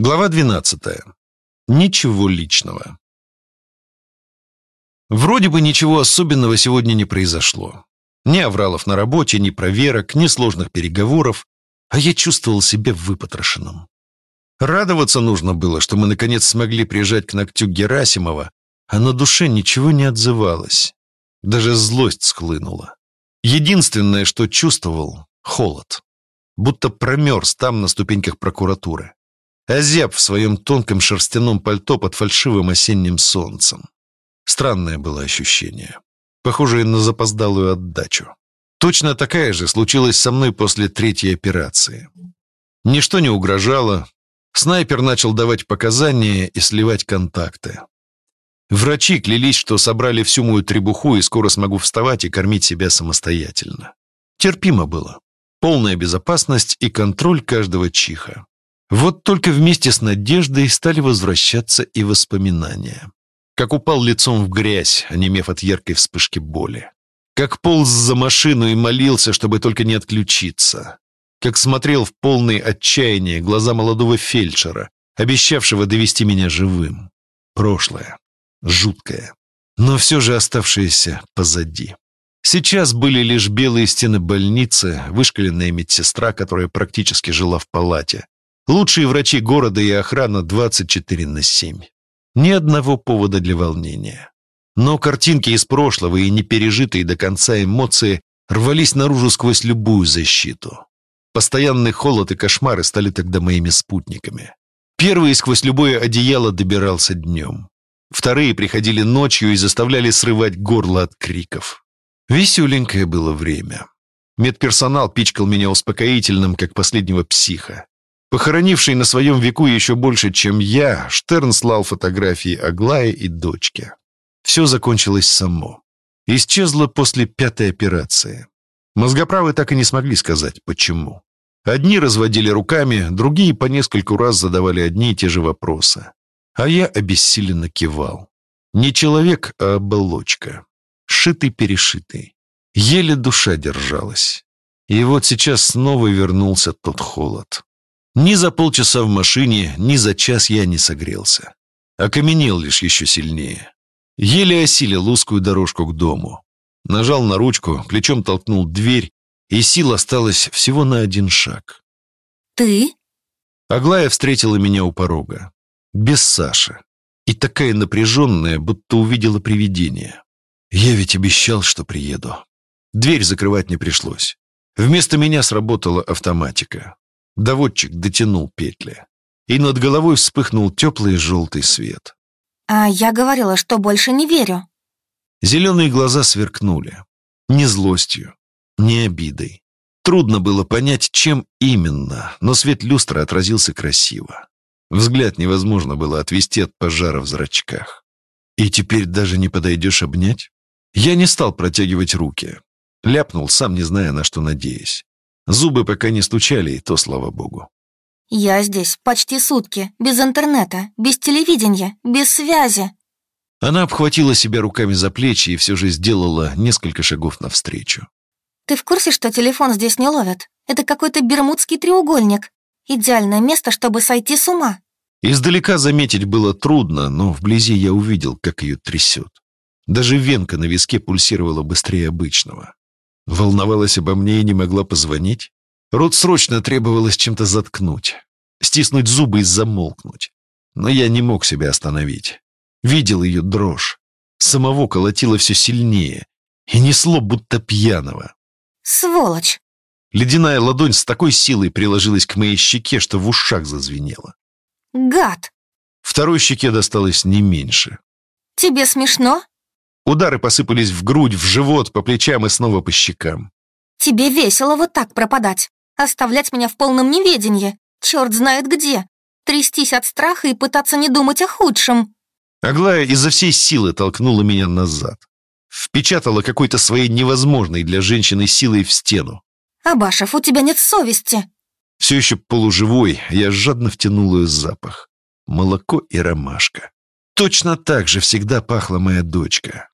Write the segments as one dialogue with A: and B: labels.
A: Глава 12. Ничего личного. Вроде бы ничего особенного сегодня не произошло. Ни авралов на работе, ни проверок, ни сложных переговоров, а я чувствовал себя выпотрошенным. Радоваться нужно было, что мы наконец смогли приезжать к ногтю Герасимова, а на душе ничего не отзывалось. Даже злость схлынула. Единственное, что чувствовал — холод. Будто промерз там, на ступеньках прокуратуры озяб в своем тонком шерстяном пальто под фальшивым осенним солнцем. Странное было ощущение, похожее на запоздалую отдачу. Точно такая же случилась со мной после третьей операции. Ничто не угрожало, снайпер начал давать показания и сливать контакты. Врачи клялись, что собрали всю мою требуху и скоро смогу вставать и кормить себя самостоятельно. Терпимо было. Полная безопасность и контроль каждого чиха. Вот только вместе с надеждой стали возвращаться и воспоминания. Как упал лицом в грязь, онемев от яркой вспышки боли. Как полз за машину и молился, чтобы только не отключиться. Как смотрел в полное отчаяние глаза молодого фельдшера, обещавшего довести меня живым. Прошлое. Жуткое. Но все же оставшееся позади. Сейчас были лишь белые стены больницы, вышкаленная медсестра, которая практически жила в палате, Лучшие врачи города и охрана 24 на 7. Ни одного повода для волнения. Но картинки из прошлого и непережитые до конца эмоции рвались наружу сквозь любую защиту. Постоянный холод и кошмары стали тогда моими спутниками. Первый сквозь любое одеяло добирался днем. Вторые приходили ночью и заставляли срывать горло от криков. Веселенькое было время. Медперсонал пичкал меня успокоительным, как последнего психа. Похоронивший на своем веку еще больше, чем я, Штерн слал фотографии Аглае и дочке. Все закончилось само. Исчезло после пятой операции. Мозгоправы так и не смогли сказать, почему. Одни разводили руками, другие по нескольку раз задавали одни и те же вопросы. А я обессиленно кивал. Не человек, а оболочка. Шитый-перешитый. Еле душа держалась. И вот сейчас снова вернулся тот холод. Ни за полчаса в машине, ни за час я не согрелся. Окаменел лишь еще сильнее. Еле осилил узкую дорожку к дому. Нажал на ручку, плечом толкнул дверь, и сил осталось всего на один шаг.
B: «Ты?»
A: Аглая встретила меня у порога. Без Саши. И такая напряженная, будто увидела привидение. Я ведь обещал, что приеду. Дверь закрывать не пришлось. Вместо меня сработала автоматика. Доводчик дотянул петли. И над головой вспыхнул теплый желтый свет.
B: «А я говорила, что больше не верю».
A: Зеленые глаза сверкнули. Не злостью, не обидой. Трудно было понять, чем именно, но свет люстры отразился красиво. Взгляд невозможно было отвести от пожара в зрачках. И теперь даже не подойдешь обнять? Я не стал протягивать руки. Ляпнул, сам не зная, на что надеясь. Зубы пока не стучали, и то слава богу.
B: «Я здесь почти сутки, без интернета, без телевидения, без связи».
A: Она обхватила себя руками за плечи и все же сделала несколько шагов навстречу.
B: «Ты в курсе, что телефон здесь не ловят? Это какой-то бермудский треугольник. Идеальное место, чтобы сойти с ума».
A: Издалека заметить было трудно, но вблизи я увидел, как ее трясет. Даже венка на виске пульсировала быстрее обычного. Волновалась обо мне и не могла позвонить? Рот срочно требовалось чем-то заткнуть, стиснуть зубы и замолкнуть. Но я не мог себя остановить. Видел ее дрожь. Самого колотило все сильнее и несло, будто пьяного.
B: «Сволочь!»
A: Ледяная ладонь с такой силой приложилась к моей щеке, что в ушах зазвенело.
B: «Гад!»
A: Второй щеке досталось не меньше.
B: «Тебе смешно?»
A: Удары посыпались в грудь, в живот, по плечам и снова по щекам.
B: «Тебе весело вот так пропадать, оставлять меня в полном неведении, черт знает где, трястись от страха и пытаться не думать о худшем».
A: Аглая изо всей силы толкнула меня назад. Впечатала какой-то своей невозможной для женщины силой в стену.
B: «Абашев, у тебя нет совести!»
A: Все еще полуживой, я жадно втянул ее запах. Молоко и ромашка. Точно так же всегда пахла моя дочка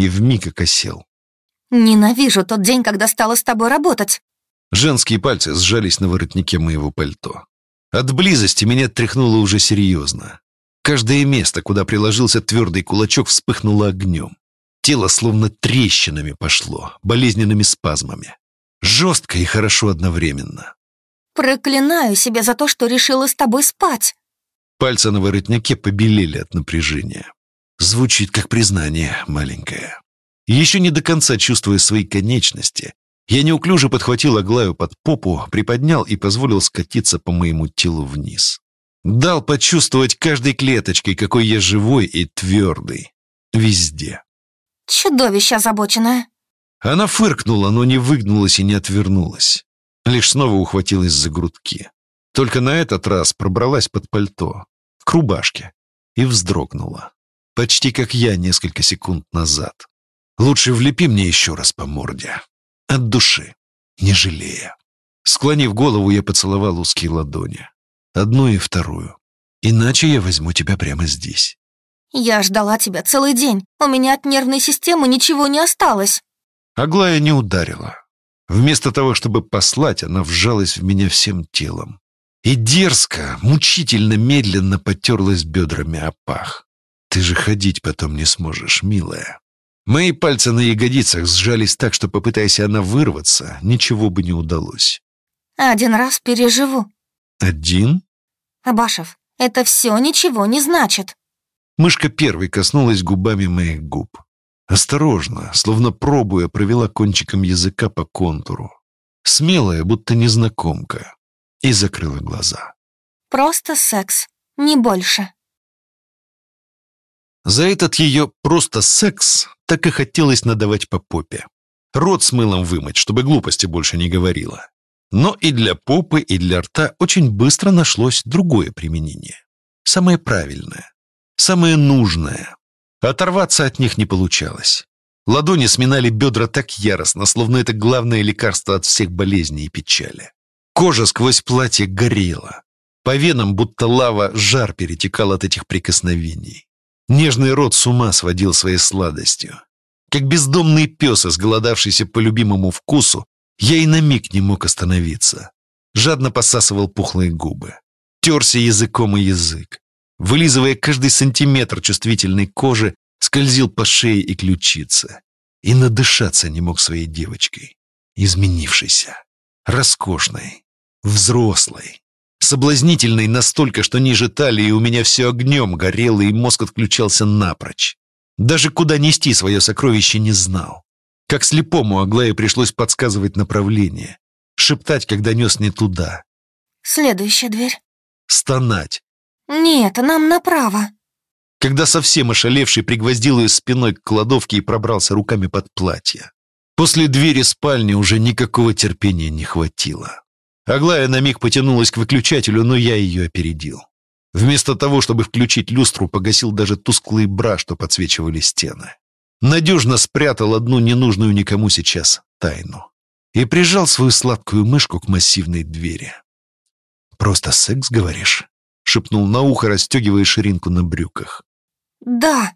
A: и вмиг окосел.
B: «Ненавижу тот день, когда стала с тобой работать».
A: Женские пальцы сжались на воротнике моего пальто. От близости меня тряхнуло уже серьезно. Каждое место, куда приложился твердый кулачок, вспыхнуло огнем. Тело словно трещинами пошло, болезненными спазмами. Жестко и хорошо одновременно.
B: Проклинаю себя за то, что решила с тобой спать.
A: Пальцы на воротнике побелели от напряжения. Звучит как признание, маленькое. Еще не до конца чувствуя свои конечности, я неуклюже подхватил Аглаю под попу, приподнял и позволил скатиться по моему телу вниз. Дал почувствовать каждой клеточкой, какой я живой и твердый. Везде.
B: Чудовище озабоченное.
A: Она фыркнула, но не выгнулась и не отвернулась. Лишь снова ухватилась за грудки. Только на этот раз пробралась под пальто, к рубашке, и вздрогнула. Почти как я несколько секунд назад. Лучше влепи мне еще раз по морде. От души, не жалея. Склонив голову, я поцеловал узкие ладони. Одну и вторую. Иначе я возьму тебя прямо здесь.
B: Я ждала тебя целый день. У меня от нервной системы ничего не осталось.
A: Аглая не ударила. Вместо того, чтобы послать, она вжалась в меня всем телом. И дерзко, мучительно, медленно потерлась бедрами о пах. Ты же ходить потом не сможешь, милая. Мои пальцы на ягодицах сжались так, что, попытаясь она вырваться, ничего бы не удалось.
B: Один раз переживу.
A: Один?
B: Абашев, это все ничего не значит.
A: Мышка первой коснулась губами моих губ. Осторожно, словно пробуя, провела кончиком языка по контуру. Смелая, будто незнакомка. И закрыла глаза.
B: Просто секс, не больше.
A: За этот ее просто секс так и хотелось надавать по попе. Рот с мылом вымыть, чтобы глупости больше не говорила. Но и для попы, и для рта очень быстро нашлось другое применение. Самое правильное, самое нужное, Оторваться от них не получалось. Ладони сминали бедра так яростно, словно это главное лекарство от всех болезней и печали. Кожа сквозь платье горела. По венам, будто лава, жар перетекал от этих прикосновений. Нежный рот с ума сводил своей сладостью. Как бездомный пес, изголодавшийся по любимому вкусу, я и на миг не мог остановиться. Жадно посасывал пухлые губы. Терся языком и язык вылизывая каждый сантиметр чувствительной кожи, скользил по шее и ключице. И надышаться не мог своей девочкой. Изменившейся, роскошной, взрослой, соблазнительной настолько, что ниже талии у меня все огнем горело, и мозг отключался напрочь. Даже куда нести свое сокровище не знал. Как слепому Аглае пришлось подсказывать направление, шептать, когда нес не туда.
B: «Следующая дверь».
A: Стонать,
B: «Нет, нам направо».
A: Когда совсем ошалевший пригвоздил ее спиной к кладовке и пробрался руками под платье. После двери спальни уже никакого терпения не хватило. Аглая на миг потянулась к выключателю, но я ее опередил. Вместо того, чтобы включить люстру, погасил даже тусклые бра, что подсвечивали стены. Надежно спрятал одну ненужную никому сейчас тайну. И прижал свою сладкую мышку к массивной двери. «Просто секс, говоришь?» шепнул на ухо, расстегивая ширинку на брюках.
B: «Да».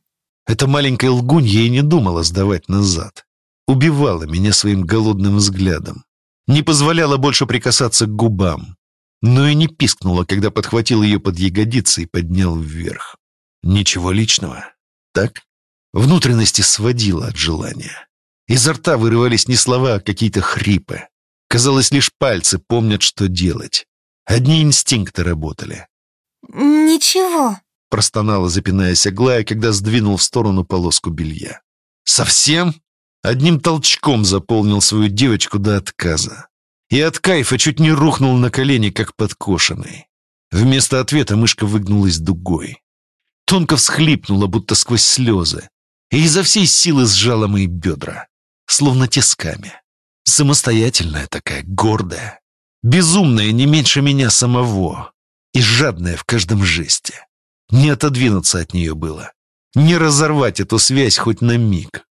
A: Эта маленькая лгунья и не думала сдавать назад. Убивала меня своим голодным взглядом. Не позволяла больше прикасаться к губам. Но и не пискнула, когда подхватил ее под ягодицы и поднял вверх. Ничего личного. Так? Внутренности сводила от желания. Изо рта вырывались не слова, а какие-то хрипы. Казалось, лишь пальцы помнят, что делать. Одни инстинкты работали.
B: «Ничего», —
A: простонала, запинаясь Аглая, когда сдвинул в сторону полоску белья. «Совсем?» Одним толчком заполнил свою девочку до отказа. И от кайфа чуть не рухнул на колени, как подкошенный. Вместо ответа мышка выгнулась дугой. Тонко всхлипнула, будто сквозь слезы, и изо всей силы сжала мои бедра, словно тисками. Самостоятельная такая, гордая, безумная не меньше меня самого и жадная в каждом жесте. Не отодвинуться от нее было, не разорвать эту связь хоть на миг.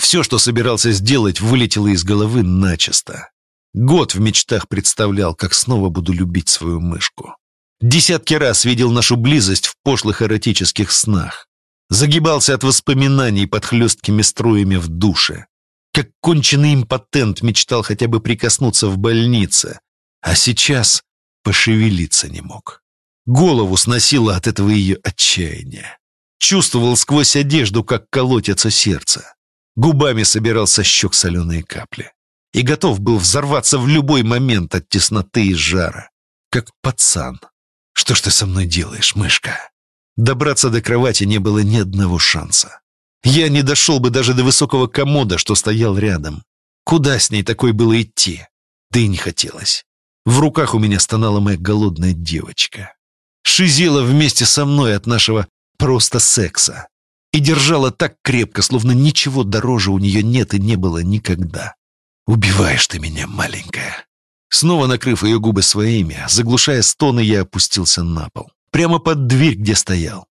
A: Все, что собирался сделать, вылетело из головы начисто. Год в мечтах представлял, как снова буду любить свою мышку. Десятки раз видел нашу близость в пошлых эротических снах. Загибался от воспоминаний под хлесткими струями в душе. Как конченый импотент мечтал хотя бы прикоснуться в больнице. А сейчас Пошевелиться не мог. Голову сносило от этого ее отчаяния. Чувствовал сквозь одежду, как колотится сердце. Губами собирал со щек соленые капли. И готов был взорваться в любой момент от тесноты и жара. Как пацан. Что ж ты со мной делаешь, мышка? Добраться до кровати не было ни одного шанса. Я не дошел бы даже до высокого комода, что стоял рядом. Куда с ней такой было идти? Да и не хотелось. В руках у меня стонала моя голодная девочка. Шизела вместе со мной от нашего просто секса. И держала так крепко, словно ничего дороже у нее нет и не было никогда. «Убиваешь ты меня, маленькая». Снова накрыв ее губы своими, заглушая стоны, я опустился на пол. Прямо под дверь, где стоял.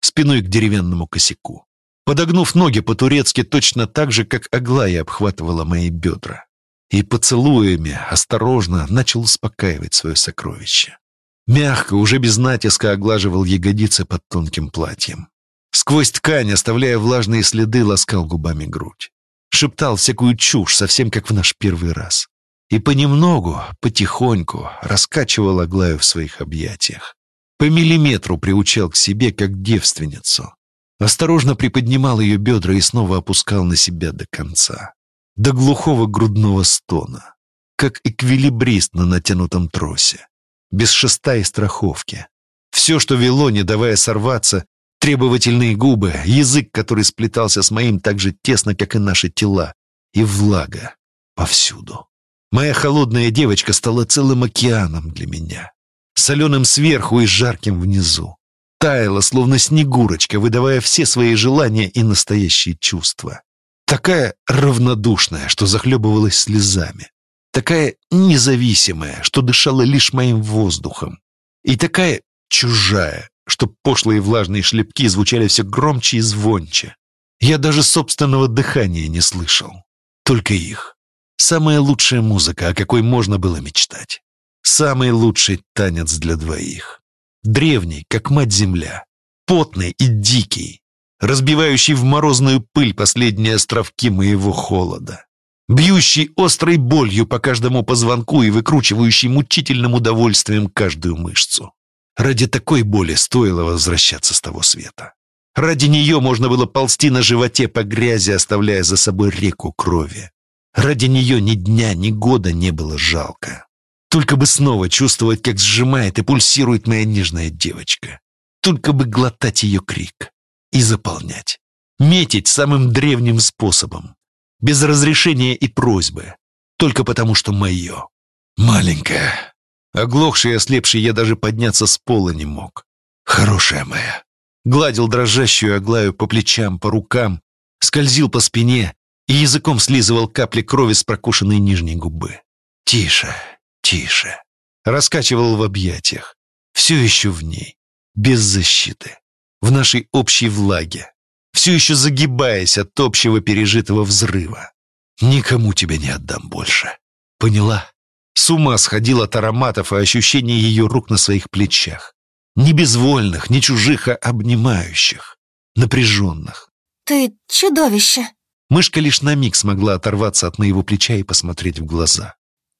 A: Спиной к деревянному косяку. Подогнув ноги по-турецки точно так же, как Аглая обхватывала мои бедра. И поцелуями осторожно начал успокаивать свое сокровище. Мягко, уже без натиска оглаживал ягодицы под тонким платьем. Сквозь ткань, оставляя влажные следы, ласкал губами грудь. Шептал всякую чушь, совсем как в наш первый раз. И понемногу, потихоньку раскачивал Аглаю в своих объятиях. По миллиметру приучал к себе, как девственницу. Осторожно приподнимал ее бедра и снова опускал на себя до конца. До глухого грудного стона. Как эквилибрист на натянутом тросе без шеста и страховки. Все, что вело, не давая сорваться, требовательные губы, язык, который сплетался с моим так же тесно, как и наши тела, и влага повсюду. Моя холодная девочка стала целым океаном для меня, соленым сверху и жарким внизу. Таяла, словно снегурочка, выдавая все свои желания и настоящие чувства. Такая равнодушная, что захлебывалась слезами. Такая независимая, что дышала лишь моим воздухом. И такая чужая, что пошлые влажные шлепки звучали все громче и звонче. Я даже собственного дыхания не слышал. Только их. Самая лучшая музыка, о какой можно было мечтать. Самый лучший танец для двоих. Древний, как мать-земля. Потный и дикий. Разбивающий в морозную пыль последние островки моего холода бьющий острой болью по каждому позвонку и выкручивающий мучительным удовольствием каждую мышцу. Ради такой боли стоило возвращаться с того света. Ради нее можно было ползти на животе по грязи, оставляя за собой реку крови. Ради нее ни дня, ни года не было жалко. Только бы снова чувствовать, как сжимает и пульсирует моя нежная девочка. Только бы глотать ее крик и заполнять. Метить самым древним способом, без разрешения и просьбы, только потому что мое. Маленькая. Оглохший и ослепший я даже подняться с пола не мог. Хорошая моя. Гладил дрожащую Аглаю по плечам, по рукам, скользил по спине и языком слизывал капли крови с прокушенной нижней губы. Тише, тише. Раскачивал в объятиях. Все еще в ней. Без защиты. В нашей общей влаге все еще загибаясь от общего пережитого взрыва. «Никому тебя не отдам больше. Поняла?» С ума сходил от ароматов и ощущения ее рук на своих плечах. Не безвольных, не чужих, а обнимающих, напряженных.
B: «Ты чудовище!»
A: Мышка лишь на миг смогла оторваться от моего плеча и посмотреть в глаза.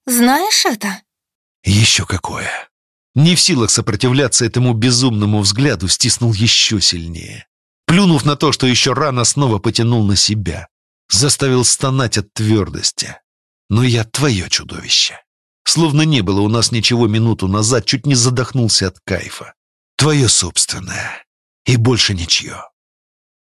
B: «Знаешь это?»
A: «Еще какое!» Не в силах сопротивляться этому безумному взгляду, стиснул еще сильнее плюнув на то, что еще рано снова потянул на себя, заставил стонать от твердости. Но я твое чудовище. Словно не было у нас ничего минуту назад, чуть не задохнулся от кайфа. Твое собственное. И больше ничье.